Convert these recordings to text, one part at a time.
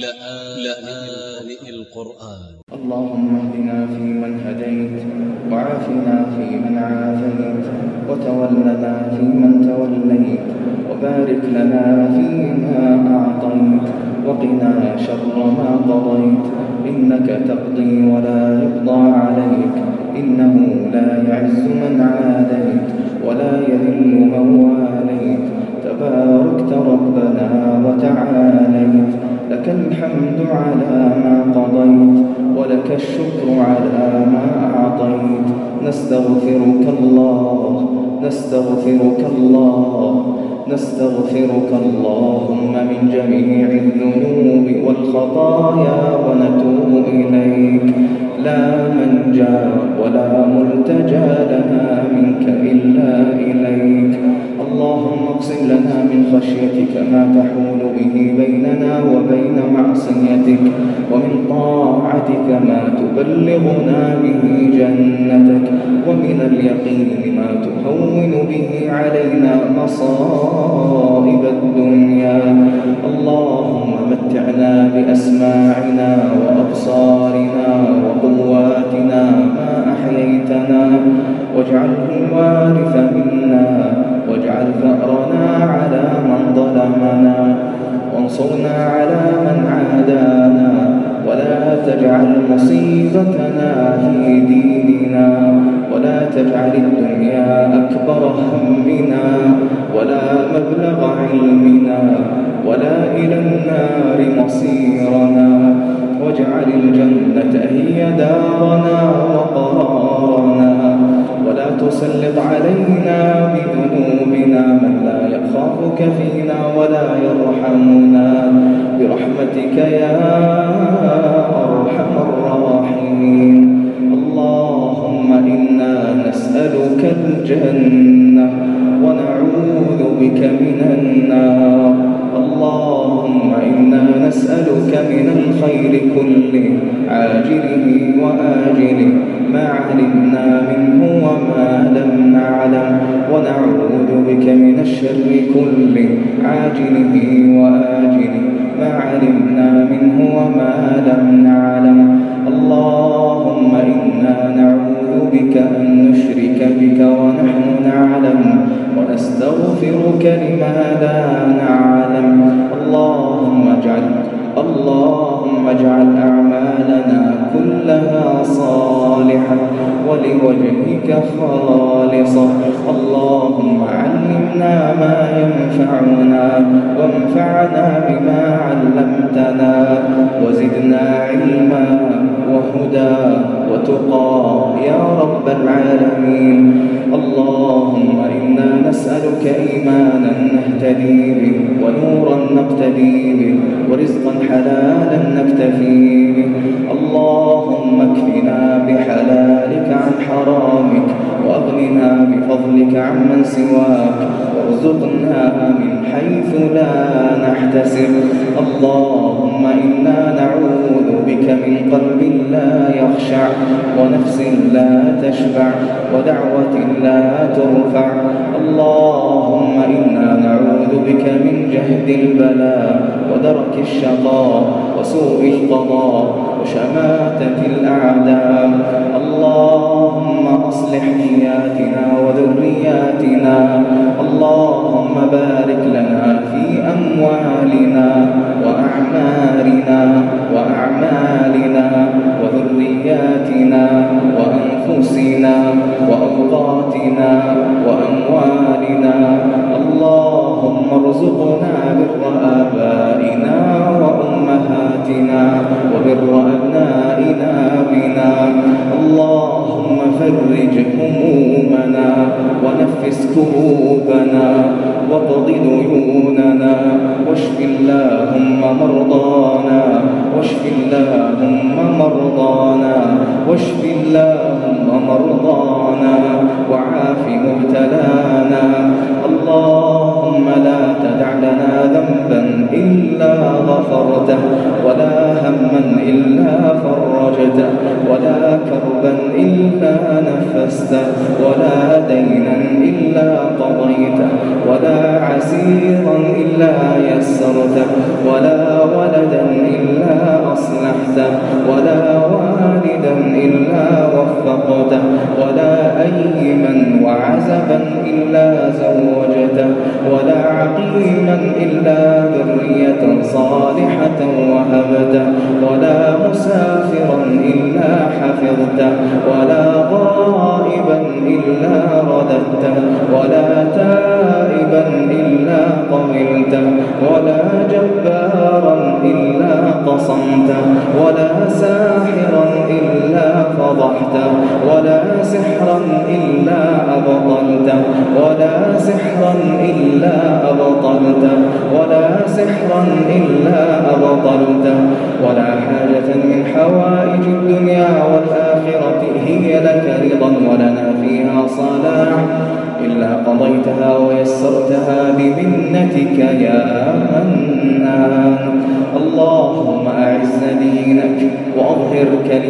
لآن القرآن. اللهم اهدنا فيمن هديت وعافنا فيمن عافيت وتولنا فيمن توليت وبارك لنا فيما أعطيت وقنا شر ما قضيت إنك تقضي ولا يقضى عليك إنه لا يعز من عاديت ولا يذل من واليت تباركت ربنا وتعاليت لك الحمد على ما قضيت ولك الشكر على ما أعطيت. نستغفرك الله نستغفرك الله نستغفرك اللهم من جميع الذنوب والخطايا ونتوب إليك. لا من جاء ولا ملتجى لنا منك إلا إليك. اللهم اقسم لنا من خشيتك ما تحول به بيننا وبين معصيتك ومن طاعتك ما تبلغنا به جنتك ومن اليقين ما تهون به علينا مصائب تجعل مصيبتنا في ديننا ولا تجعل الدنيا أكبر همنا ولا مبلغ علمنا ولا إلى النار مصيرنا. واجعل الجنة هي دارنا وقرارنا ولا تسلط علينا بذنوبنا من لا يخافك فينا ولا يرحمنا. برحمتك يا الجنة ونعوذ بك من النار. اللهم إنا نسألك من الخير كله عاجله وآجله ما علمنا منه وما لم نعلم. ونعوذ بك من الشر كله عاجله وآجله. ما علمنا منه وما لم نعلم. اللهم إنا نعوذ بك أن نشرك بك ونحن نعلم ونستغفرك لما لا نعلم. اللهم اجعل اللهم اجعل أعمالنا كلها صالحة ولوجهك خالصة اللهم علمنا ما ينفعنا وانفعنا بما علمتنا وزدنا علما وهدى وتقى. يا رب العالمين. اللهم إنا نسألك إيمانا نهتدي به ونورا نقتدي به ورزقا حلالا نكتفي به. بفضلك عمن سواك وارزقنا من حيث لا نحتسب. اللهم إنا نعوذ بك من قلب لا يخشع ونفس لا تشبع ودعوة لا ترفع. اللهم إنا نعوذ بك من جهد البلاء ودرك الشقاء وسوء القضاء. وشماتة الأعداء. اللهم أصلح نياتنا وذرياتنا. اللهم بارك لنا في أموالنا وأعمارنا وأعمالنا وذرياتنا وأنفسنا وأوقاتنا وأموالنا. اللهم فرج همومنا ونفس كروبنا واقض ديوننا واشف اللهم مرضانا واشف اللهم مرضانا واشف اللهم مرضانا وعاف مبتلانا اللهم لا تدع لنا ذنبا إلا غفرته ولا هما إلا ولا دينا إلا قضيته ولا عسيرا إلا يسرته ولا ولدا إلا أصلحته ولا والدا إلا وفقته ولا أيما وعزبا إلا زوجته ولا عقيما إلا ذرية صالحة وهبته ولا مسافرا إلا حفظته ولا غائبا إلا رددته ولا تائبا إلا قبلته ولا جبارا إلا قصمته ولا ساحرا إلا فضحته ولا سحرا إلا أبطلته ولا سحرا إلا سحرا إلا أبطلته ولا حاجة من حوائج الدنيا والآخرة هي لك رضا ولنا فيها صلاح. إلا قضيتها ويسرتها بمنتك يا منان. اللهم أعز دينك وأظهر كلمتك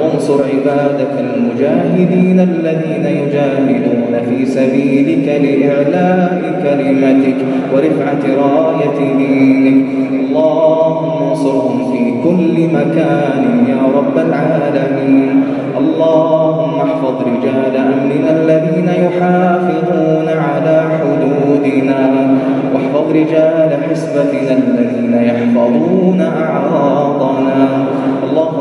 وانصر عبادك المجاهدين الذين يجاهدون في سبيلك لإعلاء كلمتك ورفعة راية دينك. اللهم انصرهم في كل مكان يا رب العالمين. اللهم احفظ رجال أمننا الذين يحافظون على حدودنا. واحفظ رجال حسبتنا الذين يحفظون أعراضنا.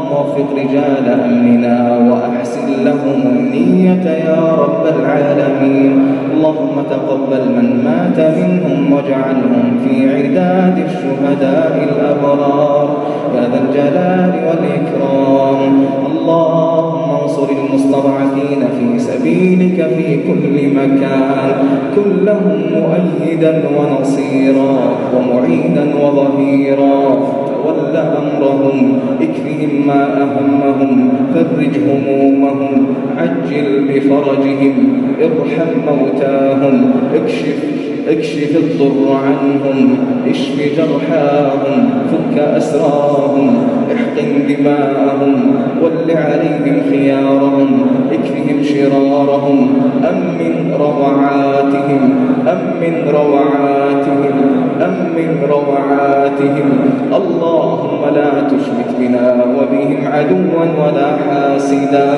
اللهم وفق رجال أمننا وأحسن لهم النية يا رب العالمين. اللهم تقبل من مات منهم واجعلهم في عداد الشهداء الأبرار. يا ذا الجلال والإكرام. اللهم انصر المستضعفين في سبيلك في كل مكان. كلهم مؤيدا ونصيرا ومعينا وظهيرا. تول أمرهم اكفهم ما أهمهم فرج همومهم عجل بفرجهم ارحم موتاهم اكشف اكشف الضر عنهم اشف جرحاهم فك أسراهم احقن دماءهم ول عليهم خيارهم اكفهم شرارهم أمن روعاتهم أمن روعاتهم أمن روعاتهم. اللهم لا تشمت بنا وبهم عدوا ولا حاسدا.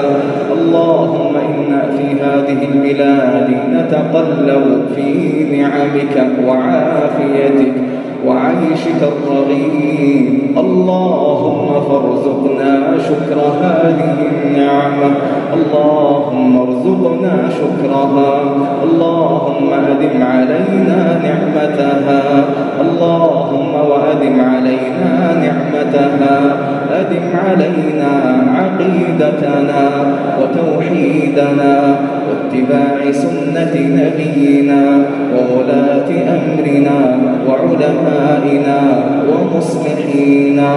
اللهم إنا في هذه البلاد نتقلب في نعمك وعافيتك وعيشك الرغيد اللهم فارزقنا شكر هذه النعمة. اللهم ارزقنا شكرها. اللهم أدم علينا نعمتها. اللهم وأدم علينا نعمتها. أدم علينا عقيدتنا وتوحيدنا واتباع سنة نبينا وولاة أمرنا وعلمائنا ومصلحينا.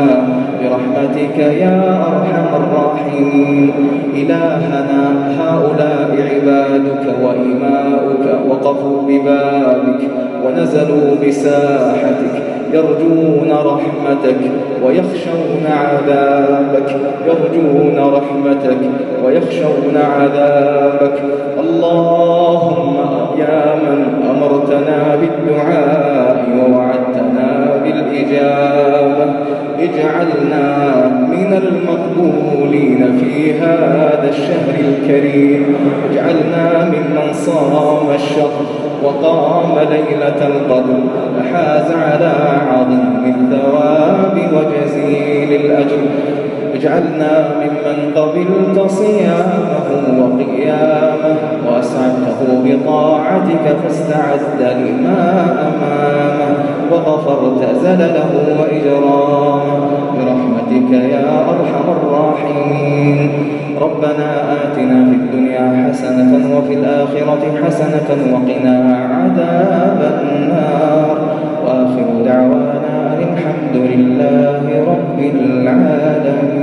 برحمتك يا أرحم الراحمين. إلهنا هؤلاء عبادك وإماؤك وقفوا ببابك ونزلوا بساحتك يرجون رحمتك ويخشون عذابك يرجون رحمتك ويخشون عذابك. اللهم يا من أمرتنا بالدعاء اجعلنا من المقبولين في هذا الشهر الكريم. اجعلنا ممن صام الشهر وقام ليلة القدر. فحاز على عظيم الثواب وجزيل الأجر. اجعلنا ممن قبلت صيامه وقيامه وأسعدته بطاعتك فاستعد لما أمامه. وغفرت زلله وإجرام. برحمتك يا أرحم الراحمين. ربنا آتنا في الدنيا حسنة وفي الآخرة حسنة وقنا عذاب النار. وآخر دعوانا الحمد لله رب العالمين.